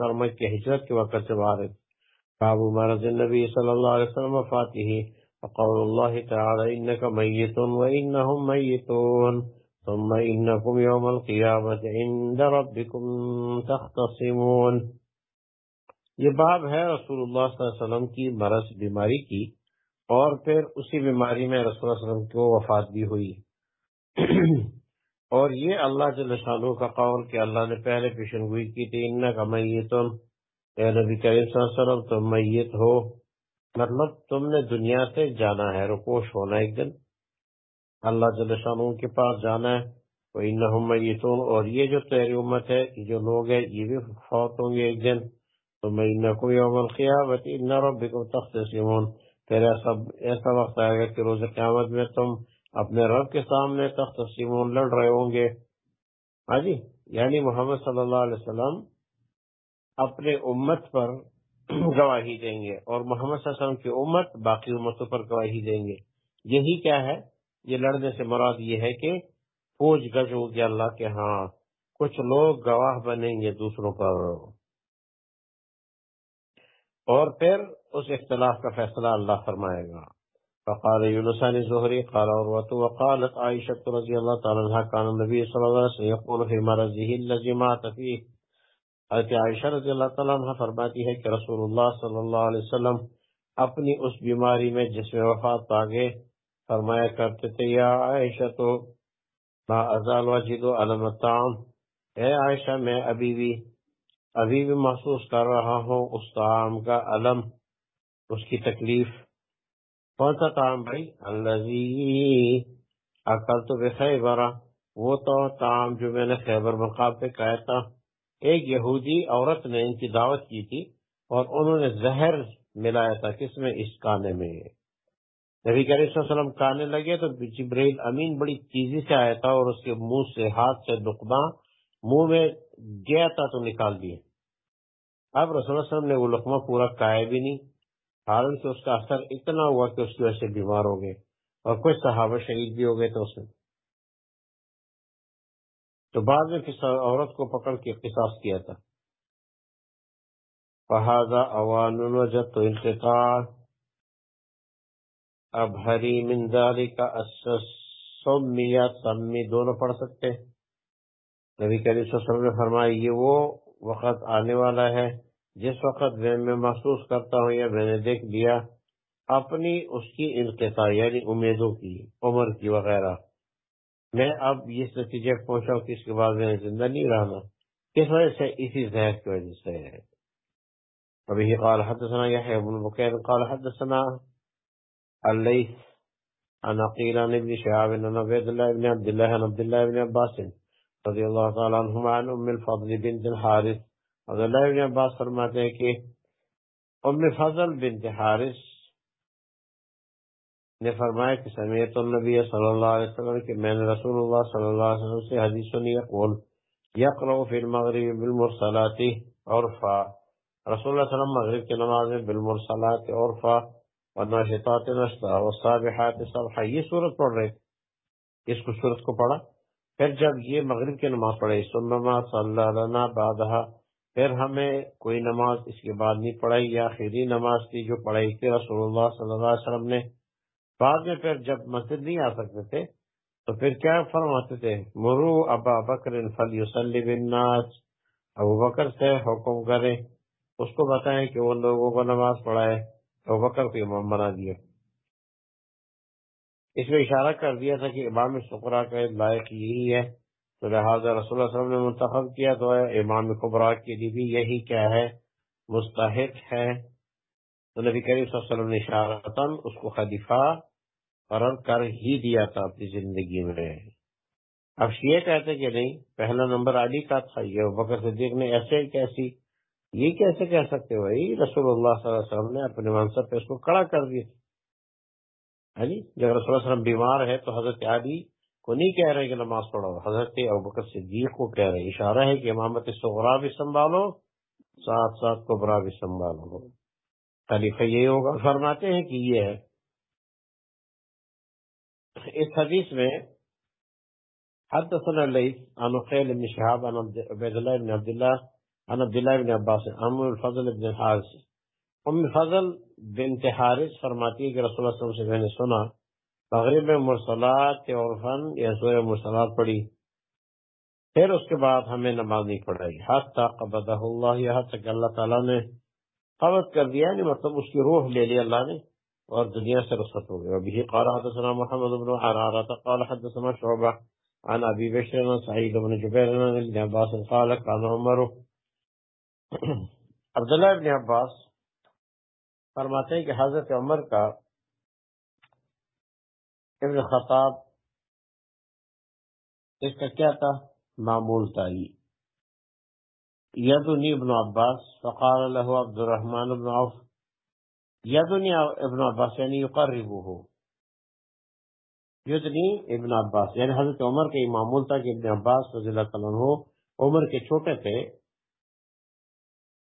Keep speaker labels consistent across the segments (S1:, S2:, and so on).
S1: بکر مکہ ہجرت کے وقت سے وارد۔ باب مرض النبی صلی اللہ علیہ وسلم وفاته، وقول الله تعالى إنك ميت وإنهم ميتون ثم إنكم يوم القيامة عند ربكم تختصمون. یہ باب ہے رسول اللہ صلی اللہ علیہ وسلم کی مرض بیماری کی، اور پھر اسی بیماری میں رسول اللہ علیہ وسلم کو وفات بھی ہوئی۔ اور یہ اللہ جل شانو کا قول کہ اللہ نے پہلے پیشن گوئی کی تھی ان کا میتن۔ اے نبی کریم صلی اللہ علیہ وسلم، تم میت ہو۔ مطلب تم نے دنیا سے جانا ہے رکوش ہونا ایک دن۔ اللہ جل شانو کے پاس جانا ہے۔ کوئی نہ میتون اور یہ جو تیری امت ہے، یہ جو لوگ ہیں، یہ بھی فوت ہوں گے ایک دن۔ تو میں نہ یوم القیامت ان ربکم تختصمون۔ پھر ایسا ایسا وقت آئے گا کہ روز قیامت میں تم اپنے رب کے سامنے تخت سیمون لڑ رہے ہوں گے۔ ہاں جی یعنی محمد صلی اللہ علیہ وسلم اپنے امت پر گواہی دیں گے اور محمد صلی اللہ علیہ وسلم کی امت باقی امتوں پر گواہی دیں گے۔ یہی کیا ہے؟ یہ لڑنے سے مراد یہ ہے کہ پوچھ گج ہوگی اللہ کے ہاں۔ کچھ لوگ گواہ بنیں گے دوسروں پر۔ اور پھر اس اختلاف کا فیصلہ اللہ فرمائے گا۔ فقال يونس عن الزهري، قال عروة، وقالت عائشة رضي الله تعالى عنها، كان النبي صلى الله عليه وسلم يقول في مرضه الذي مات فيه. حضرت عائشہ رضی اللہ تعالیٰ عنہ فرماتی ہے کہ رسول اللہ صلی اللہ علیہ وسلم اپنی اس بیماری میں جس میں وفات پاگے فرمایا کرتے تھے، یا عائشہ تو ما ازال وجد علم الطعام اے عائشہ، میں ابھی بھی ابھی بھی محسوس کر رہا ہوں، اس طعام کا علم، اس کی تکلیف کون سا تعام بھائی؟ اللہ اکل تو خیبر وہ تو تعام جو میں نے خیبر مقام پہ کہا تھا۔ ایک یہودی عورت نے ان کی دعوت کی تھی اور انہوں نے زہر ملایا تھا۔ کس میں؟ اس کانے میں۔ نبی کریم صلی اللہ علیہ وسلم کانے لگے تو جبریل امین بڑی تیزی سے آیا تھا اور اس کے منہ سے ہاتھ سے دکما منہ میں گیا تھا تو نکال دیے اب رسول اللہ علیہ وسلم نے وہ لقمہ پورا کایا بھی نہیں۔ حالانکہ اس کا اثر اتنا ہوا کہ اس کی وجہ سے بیمار ہو گئے اور کچھ صحابہ شہید بھی ہو گئے تو اس میں تو بعد میں عورت کو پکڑ کے قصاص کیا تھا۔ فہذا اوان وجد تو اب ہری منظاری کا سمی یا سمی دونوں پڑھ سکتے نبی کریم صلی اللہ علیہ وسلم نے فرمایا، یہ وہ وقت آنے والا ہے جس وقت میں محسوس کرتا ہوں، یا میں نے دیکھ لیا، اپنی اس کی انقطاع یعنی امیدوں کی، عمر کی وغیرہ۔ میں اب اس نتیجے پہنچا ہوں کہ اس کے بعد میں زندہ نہیں رہنا کس وجہ سے اسی زہر کی وجہ سے ہے۔ ابھی قال حدثنا يحيى بن بكير قال حدثنا الليث عن قيل عن ابن شهاب عن عبد الله بن عبد الله عن عبد الله بن عباس رضي الله تعالى عنهما عن ام الفضل بنت الحارث عبداللہ ابن عباس فرماتے ہیں کہ ام فضل بنت حارث نے فرمایا کہ سمیت النبی صلی اللہ علیہ وسلم کہ میں نے رسول اللہ صلی اللہ علیہ وسلم سے حدیث سنی اقول یقرأ فی المغرب بالمرسلات عرفا۔ رسول اللہ صلی اللہ علیہ وسلم مغرب کی نماز میں بالمرسلات عرفا، والناشطات نشطا، والصابحات صبحا۔ یہ صورت پڑھ رہے اس کو صورت کو پڑھا۔ پھر جب یہ مغرب کی نماز پڑھے سنما صلی اللہ علیہ بعدها پھر ہمیں کوئی نماز اس کے بعد نہیں پڑھائی، یا آخری نماز تھی جو پڑھائی تھی، رسول اللہ صلی اللہ علیہ وسلم نے بعد میں پھر جب مسجد نہیں آ سکتے تھے، تو پھر کیا فرماتے تھے؟ مرو ابا بکر فل یوسلی ابو بکر سے حکم کرے اس کو بتائیں کہ وہ لوگوں کو نماز پڑھائے۔ ابو بکر کو امام بنا دیا۔ اس میں اشارہ کر دیا تھا کہ امام شکرا کا لائق یہی ہے۔ تو لہٰذا رسول اللہ علیہ وسلم نے منتخب کیا تو امام قبرا کے لیے بھی یہی کیا ہے، مستحق ہے۔ تو نبی کریم صلی اللہ علیہ وسلم نے اشارتاً اس کو خلیفہ قرار کر ہی دیا تھا اپنی زندگی میں۔ اب یہ کہتے کہ نہیں، پہلا نمبر علی کا تھا، یہ بکر صدیق نے ایسے کیسی، یہ کیسے کہہ سکتے بھائی؟ رسول اللہ صلی اللہ علیہ وسلم نے اپنے منصب پہ اس کو کڑا کر دیا۔ جی جب رسول اللہ علیہ وسلم بیمار ہے تو حضرت علی کو نہیں کہہ رہے کہ نماز پڑھو۔ حضرت ابوبکر صدیق کو کہہ رہے اشارہ ہے کہ امامت سغرا بھی سنبھالو، ساتھ ساتھ کو برا بھی سنبھالو۔ خلیفہ یہ ہوگا۔ فرماتے ہیں کہ یہ ہے اس حدیث میں حدثنا الليث عن خيل بن شهاب عن عبد الله بن عبد الله عن عبداللہ بن عباس ام الفضل بن الحارث ام فضل بنت حارث فرماتی ہے کہ رسول اللہ صلی اللہ علیہ وسلم سے میں نے سنا مغرب میں مرسلات کے عرفن یا سورہ مرسلات پڑھی۔ پھر اس کے بعد ہمیں نماز نہیں پڑھائی۔ حتی قبضہ اللہ یہاں تک اللہ تعالیٰ نے قبض کر دیا یعنی مطلب اس کی روح لے لی اللہ نے اور دنیا سے رخصت ہو گئی۔ ابھی قال حدثنا محمد بن حرارة، قال حدثنا شعبہ عن ابي بشر سعيد بن جبير عن ابن عباس قال كان عمر عبداللہ ابن عباس فرماتے ہیں کہ حضرت عمر کا ابن خطاب، اس کا کیا تھا؟ معمول تھا یدنی ابن عباس، فقال له عبد الرحمن ابن عوف، یدنی ابن عباس یعنی یقربو ہو یدنی ابن عباس یعنی حضرت عمر کا یہ معمول تھا کہ ابن عباس رضی اللہ تعالیٰ عنہ عمر کے چھوٹے تھے،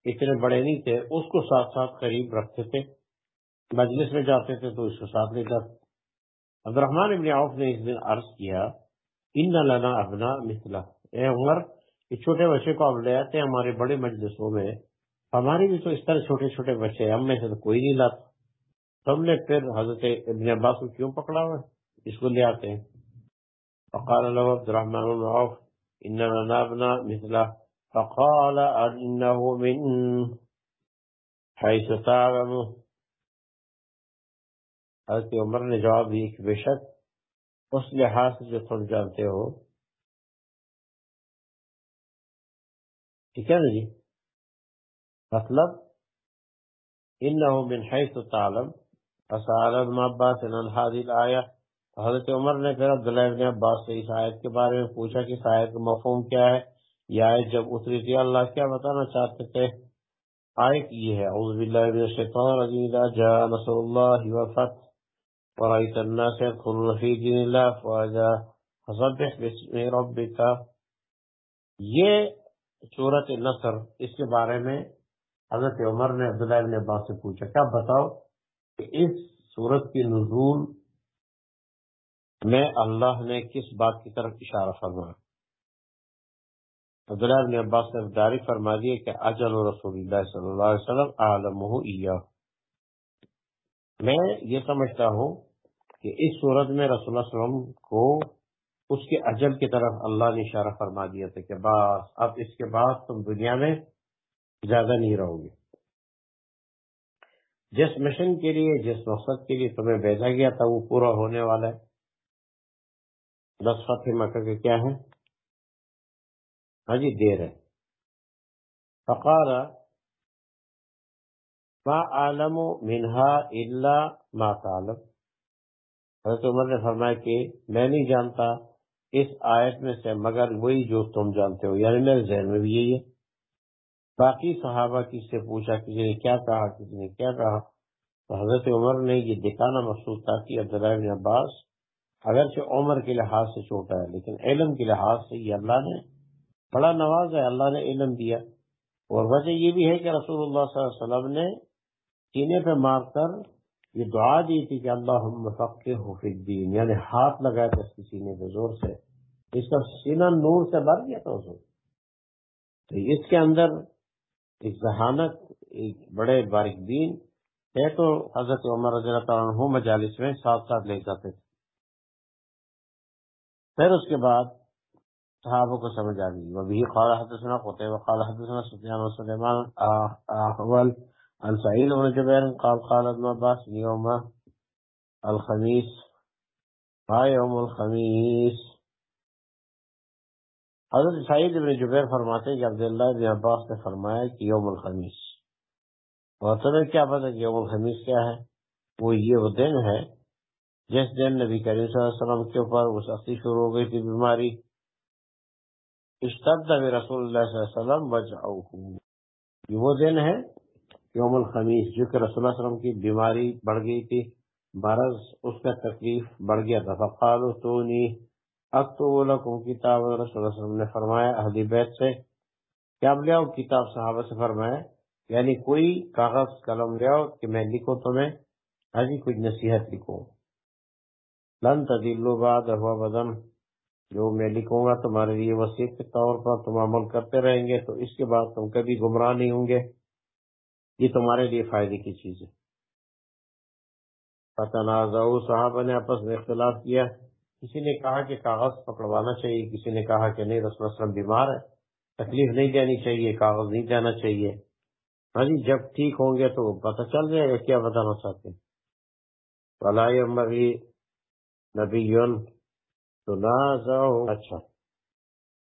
S1: اتنے بڑے نہیں تھے، اس کو ساتھ ساتھ قریب رکھتے تھے، مجلس میں جاتے تھے تو اس کو ساتھ لے جاتے عبد الرحمان ابن عوف نے اس دن عرض کیا ان لنا ابنا مثلا اے عمر یہ چھوٹے بچے کو اب لے آتے ہیں ہمارے بڑے مجلسوں میں ہمارے بھی تو اس طرح چھوٹے چھوٹے بچے ہم میں سے تو کوئی نہیں لاتا۔ ہم نے پھر حضرت ابن عباس کو کیوں پکڑا ہوا؟ اس کو لے آتے ہیں۔ فقال له عبد الرحمن بن عوف ان لنا ابنا مثلا فقال انه من حيث تعلمه حضرت عمر نے جواب دی کہ بے شک اس لحاظ سے جو تم جانتے ہو۔ ٹھیک ہے نا جی؟ مطلب انہو من حیث تعلم فسال عباس ان هذه الايه حضرت عمر نے پھر عبداللہ ابن عباس سے اس آیت کے بارے میں پوچھا کہ اس آیت کا مفہوم کیا ہے۔ یہ آیت جب اتری تھی، اللہ کیا بتانا چاہتے تھے؟ آیت یہ ہے، اعوذ باللہ من الشیطان الرجیم، اذا جاء نصر اللہ والفتح ورأيت الناس يدخلون في دين الله فواجا فصبح باسم ربك. یہ صورت نصر، اس کے بارے میں حضرت عمر نے عبداللہ ابن عباس سے پوچھا، کیا بتاؤ کہ اس صورت کی نزول میں اللہ نے کس بات کی طرف اشارہ فرمایا؟ عبداللہ ابن عباس نے داری فرما دی کہ اجل رسول اللہ صلی اللہ علیہ وسلم عالمہ ایہ میں یہ سمجھتا ہوں کہ اس صورت میں رسول اللہ علیہ وسلم کو اس کے اجل کی طرف اللہ نے اشارہ فرما دیا تھا کہ بس، اب اس کے بعد تم دنیا میں زیادہ نہیں رہو گے۔ جس مشن کے لیے، جس مقصد کے لیے تمہیں بھیجا گیا تھا، وہ پورا ہونے والا ہے۔ دس فتح مکہ کے کیا ہے ہاں جی دیر ہے۔ فقار ما عالم منہا الا ما تعلم۔ حضرت عمر نے فرمایا کہ میں نہیں جانتا اس آیت میں سے، مگر وہی جو تم جانتے ہو یعنی میرے ذہن میں بھی یہی ہے۔ باقی صحابہ کس سے پوچھا، کسی نے کیا کہا، کسی نے کیا کہا؟ تو حضرت عمر نے یہ دکھانا مقصود تھا کہ عبداللہ بن عباس اگرچہ عمر کے لحاظ سے چھوٹا ہے، لیکن علم کے لحاظ سے یہ اللہ نے بڑا نواز ہے، اللہ نے علم دیا۔ اور وجہ یہ بھی ہے کہ رسول اللہ صلی اللہ علیہ وسلم نے سینے پہ مار کر یہ دعا دی تھی کہ اللہ فقہ الدین یعنی ہاتھ لگایا تھا اس کے سینے پہ زور سے۔ اس کا سینہ نور سے بھر گیا تھا اس تو اس کے اندر ایک ذہانت، ایک بڑے باریک دین، ہے تو حضرت عمر رضی اللہ تعالیٰ عنہ مجالس میں ساتھ ساتھ لے جاتے تھے۔ پھر اس کے بعد صحابوں کو سمجھ آ گئی۔ وہ بھی خالہ حدثنا قطع وقال حدثنا سفیان و سلیمان احول عن سعيد بن جبير قال قال ابن عباس يوم الخميس ها يوم الخميس؟ حضرت سعید ابن جبیر فرماتے ہیں کہ عبداللہ ابن عباس نے فرمایا کہ یوم الخمیس اور مطلب تمہیں کیا پتا کہ یوم الخمیس کیا ہے؟ وہ یہ وہ دن ہے جس دن نبی کریم صلی اللہ علیہ وسلم کے اوپر وہ سختی شروع ہو گئی تھی بیماری۔ اشتد رسول اللہ صلی اللہ علیہ وسلم بچ یہ وہ دن ہے یوم الخمیس، جو کہ رسول اللہ علیہ وسلم کی بیماری بڑھ گئی تھی مرض اس کا تکلیف بڑھ گیا تھا۔ فقال تو لکم کتاب رسول اللہ صلی اللہ علیہ وسلم نے فرمایا اہلی بیت سے۔ کیا لے آؤ کتاب صحابہ سے؟ فرمایا یعنی کوئی کاغذ، قلم لے آؤ کہ میں لکھوں تمہیں ہاں جی کچھ نصیحت لکھوں۔ لن تدلو بعد ہوا بدن جو میں لکھوں گا تمہارے لیے وسیع کے طور پر تم عمل کرتے رہیں گے، تو اس کے بعد تم کبھی گمراہ نہیں ہوں گے۔ یہ تمہارے لیے فائدے کی چیز ہے۔ فتنازع نے آپس میں اختلاف کیا۔ کسی نے کہا کہ کاغذ پکڑوانا چاہیے، کسی نے کہا کہ نہیں، رسول وسلم بیمار ہے تکلیف نہیں دینی چاہیے، کاغذ نہیں دینا چاہیے۔ ہاں جی جب ٹھیک ہوں گے تو پتہ چل جائے گا کیا بتانا چاہتے ہیں نبی اچھا۔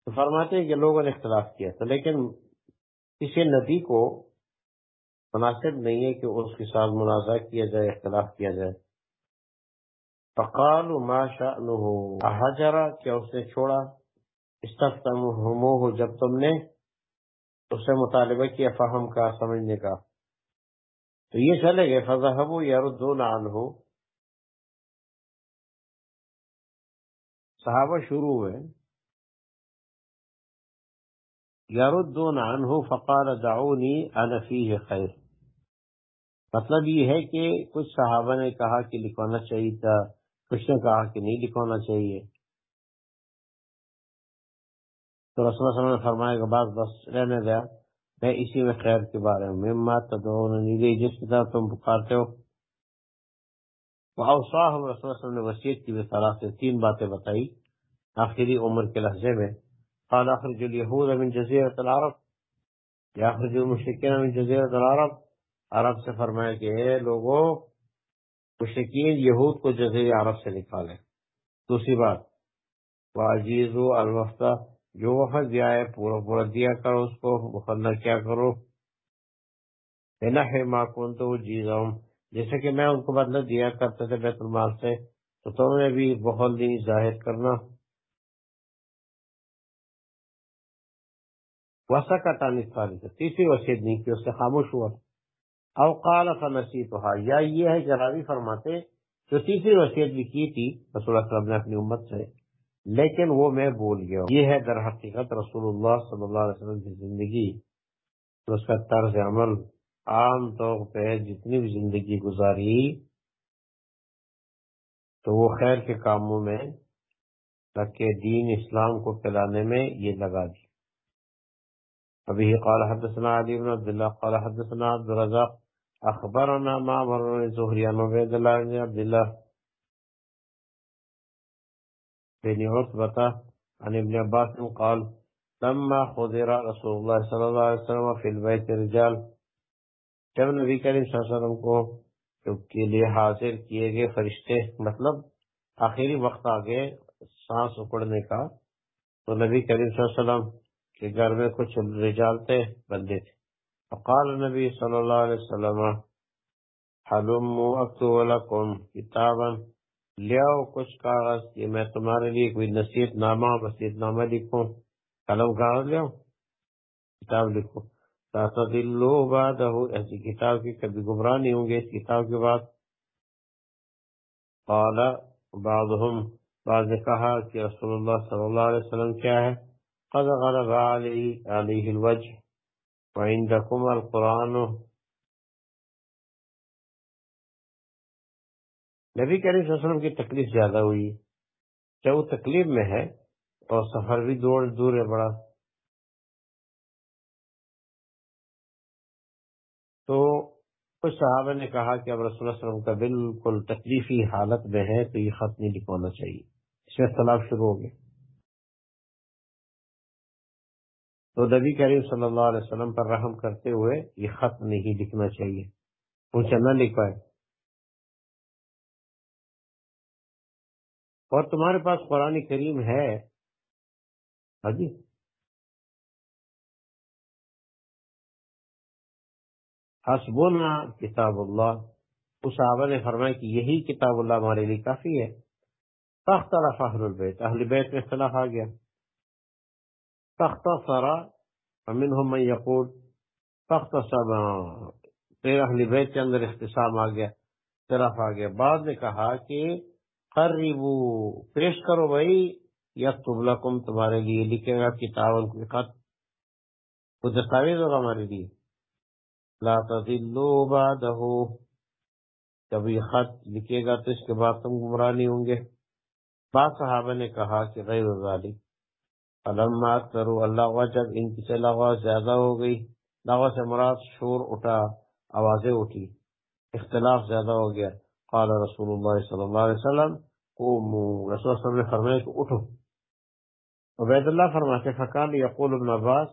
S1: تو فرماتے ہیں کہ لوگوں نے اختلاف کیا تھا، لیکن کسی نبی کو مناسب نہیں ہے کہ اس کے ساتھ منازع کیا جائے، اختلاف کیا جائے۔ فقال ما شأنه؟ احجرا کیا اس نے چھوڑا؟ استفتموه جب تم نے اس سے مطالبہ کیا فہم کا، سمجھنے کا۔ تو یہ چلے گئے فضحبو یردون عنہ صحابہ شروع ہوئے۔ یردون عنہ فقال دعونی انا فیہ خیر. مطلب یہ ہے کہ کچھ صحابہ نے کہا کہ لکھوانا چاہیے تھا، کچھ نے کہا کہ نہیں لکھوانا چاہیے. تو رسول اللہ صلی اللہ علیہ وسلم نے فرمایا کہ بس بس رہنے دیا. میں اسی میں خیر کے بارے میں مات تدعوننی جس کی طرح تم پکارتے ہو. وَأَوْصَاهُمْ رسول اللہ صلی اللہ علیہ وسلم نے وسیعت کی بطرح سے تین باتیں بتائی. آخری عمر کے لحظے میں قال اخرج اليهود من جزيرة العرب. یا اخرج المشركين من جزيرة العرب. عرب سے فرمایا کہ اے لوگوں مشکین یہود کو جزیر عرب سے نکالے دوسری بات واجیز الوفتا جو وفد دیا ہے، پورا پورا دیا کرو اس کو مقدر کیا کرو۔ ماں کون تو جیزاؤں جیسے کہ میں ان کو بدلہ دیا کرتے تھے بیت المال سے، تو تم نے بھی بہت دن ظاہر کرنا۔ وسا کا تانس تیسری وسیع نہیں کی اس سے خاموش ہوا۔ او قال فنسیتها، یا یہ ہے کہ راوی فرماتے، جو تیسری وصیت بھی کی تھی، رسول اللہ صلی اللہ علیہ وسلم نے اپنی امت سے، لیکن وہ میں بھول گیا یہ ہے در حقیقت رسول اللہ صلی اللہ علیہ وسلم کی زندگی۔ اس کا طرز عمل عام طور پہ جتنی بھی زندگی گزاری، تو وہ خیر کے کاموں میں تاکہ دین اسلام کو پھیلانے میں یہ لگا دی۔ ابھی قال حدثنا علی بن عبد الله قال حدثنا عبد الرزاق. اخبرنا معمر بن زهري عن عبيد الله بن عبد الله بن عتبة عن ابن عباس قال لما حضر رسول الله صلى الله عليه وسلم في البيت رجال، جب نبی کریم صلی اللہ علیہ وسلم کو کے لیے حاضر کیے گئے فرشتے مطلب آخری وقت آگے سانس اکڑنے کا، تو نبی کریم صلی اللہ علیہ وسلم کہ گھر میں کچھ رجال تھے بندے تھے۔ فقال نبی صلی اللہ علیہ وسلم حلم اکتو لکم کتابا لیاؤ کچھ کاغذ کہ میں تمہارے لیے کوئی نصیحت نامہ وسیعت نامہ لکھوں۔ قلم کاغذ لیاؤ کتاب لکھو۔ تاتدلو بعدہ ایسی کتاب کی کبھی گمراہ نہیں ہوں گے۔ اس کتاب کے بعد قال بعضهم، بعض نے کہا کہ رسول اللہ صلی اللہ علیہ وسلم کیا ہے؟ قد غلب علي عليه الوجه وعندكم القرآن. نبی کریم صلی اللہ علیہ وسلم کی تکلیف زیادہ ہوئی. چاہے وہ تکلیف میں ہے اور سفر بھی دور دور ہے بڑا؟ تو کچھ صحابہ نے کہا کہ اب رسول اللہ علیہ وسلم کا بالکل تکلیفی حالت میں ہے تو یہ خط نہیں لکھوانا چاہیے۔ اس میں اختلاف شروع ہو گیا۔ تو نبی کریم صلی اللہ علیہ وسلم پر رحم کرتے ہوئے یہ خط نہیں لکھنا چاہیے۔ ان سے نہ لکھ پائے۔ اور تمہارے پاس قرآن کریم ہے؟ ہاں جی۔ حسبنا کتاب اللہ۔ اس صحابہ نے فرمایا کہ یہی کتاب اللہ ہمارے لیے کافی ہے۔ تخت اہل البیت۔ اہل بیت میں اختلاف آ گیا۔ تخت سرا امین من یقول تخت سب تیرہ بیت کے اندر اختصام آ گیا طرف آ گیا۔ بعد نے کہا کہ قریبو پیش کرو بھائی، یکتب لکم، تمہارے لیے لکھے گا کتاب خط۔ وہ دستاویز ہوگا ہمارے لیے۔ لا تذلو بعدہ جب یہ خط لکھے گا تو اس کے بعد تم گمراہ نہیں ہوں گے۔ بعض صحابہ نے کہا کہ غیر ذالک۔ علامات کرو اللہ جب ان کی سے لغوا زیادہ ہو گئی۔ لغوا سے مراد شور اٹھا، آوازیں اٹھی، اختلاف زیادہ ہو گیا۔ قال رسول اللہ صلی اللہ علیہ وسلم، قوموا۔ رسول صلی اللہ علیہ وسلم نے فرمایا کہ اٹھو۔ عبید اللہ فرماتے فقال یقول ابن عباس،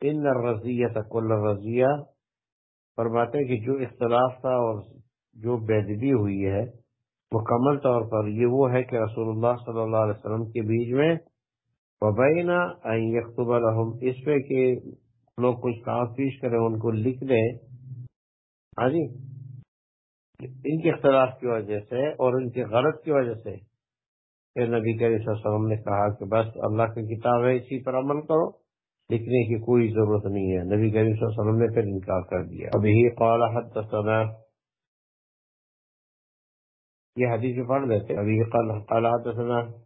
S1: ان الرضیت کل الرضیہ۔ فرماتے کہ جو اختلاف تھا اور جو بیدبی ہوئی ہے، مکمل طور پر یہ وہ ہے کہ رسول اللہ صلی اللہ علیہ وسلم کے بیچ میں وبینا ان یکتب اس پہ کہ لوگ کچھ کام پیش کریں، ان کو لکھ دیں۔ ہاں جی؟ ان کے اختلاف کی وجہ سے اور ان کے غلط کی وجہ سے پھر نبی کریم صلی اللہ علیہ وسلم نے کہا کہ بس اللہ کی کتاب ہے، اسی پر عمل کرو۔ لکھنے کی کوئی ضرورت نہیں ہے۔ نبی کریم صلی اللہ علیہ وسلم نے پھر انکار کر دیا۔ ابھی قال حدثنا۔ یہ حدیث پڑھ لیتے ابھی قال حدثنا۔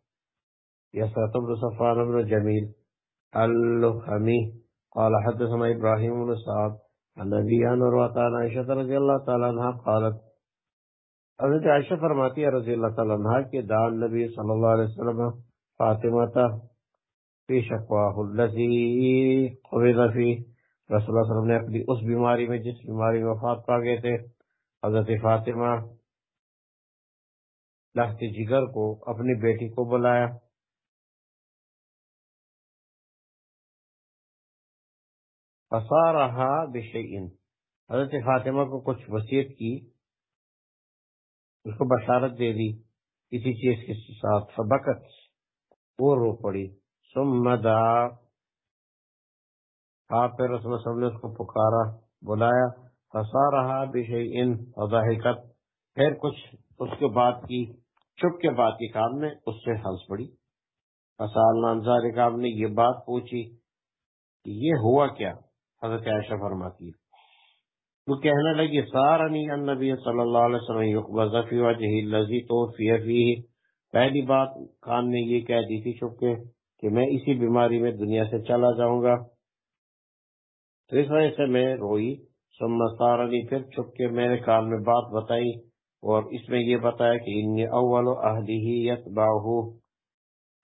S1: يسرة بن صفان بن جميل اللخمي قال حدثنا إبراهيم بن سعد عن نبي عن عن عائشة رضي الله تعالى عنها قالت، حضرت عائشہ فرماتی ہے رضی اللہ تعالیٰ عنہ کہ دان نبی صلی اللہ علیہ وسلم فاطمہ تا فی شکواہ اللذی قبض فی رسول اللہ علیہ وسلم نے اپنی اس بیماری میں جس بیماری میں وفات پا گئے تھے، حضرت فاطمہ لحت جگر کو اپنی بیٹی کو بلایا۔ فصارہا بشیئن حضرت فاطمہ کو کچھ وسیعت کی، اس کو بشارت دے دی کسی چیز کے ساتھ فبکت، وہ رو پڑی۔ ثم دا، آپ پہ رسول اللہ نے اس کو پکارا، بلایا۔ فسا رہا بشیئن وضاحکت پھر کچھ اس کے بعد کی، چپ کے بعد کی کام نے اس سے ہنس پڑی۔ فسال نانزار کام نے یہ بات پوچھی کہ یہ ہوا کیا؟ حضرت عائشہ فرماتی ہے۔ وہ کہنے لگی سارنی النبی صلی اللہ علیہ وسلم یقبض فی وجہ اللذی توفی فیہ۔ پہلی بات کان نے یہ کہہ دی تھی چکے کہ میں اسی بیماری میں دنیا سے چلا جاؤں گا۔ تو اس وجہ سے میں روئی۔ ثم سارنی پھر چھپ کے میرے کان میں بات بتائی اور اس میں یہ بتایا کہ انی اول اہلی ہی یتباہو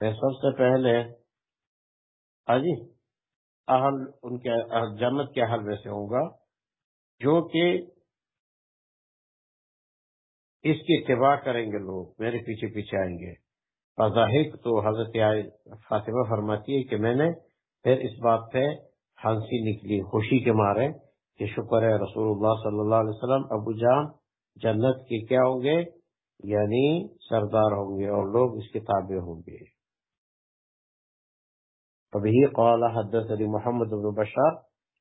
S1: میں سب سے پہلے حاجی اہل، ان کے جنت کے اہل میں سے ہوں گا، جو کہ اس کی اتباع کریں گے لوگ، میرے پیچھے پیچھے آئیں گے۔ فضاحق تو حضرت فاطمہ فرماتی ہے کہ میں نے پھر اس بات پہ ہنسی نکلی، خوشی کے مارے کہ شکر ہے رسول اللہ صلی اللہ علیہ وسلم، ابو جان جنت کے کیا ہوں گے؟ یعنی سردار ہوں گے اور لوگ اس کے تابع ہوں گے۔ وبه قال حدثني محمد بن بشار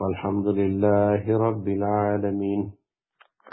S1: والحمد لله رب العالمين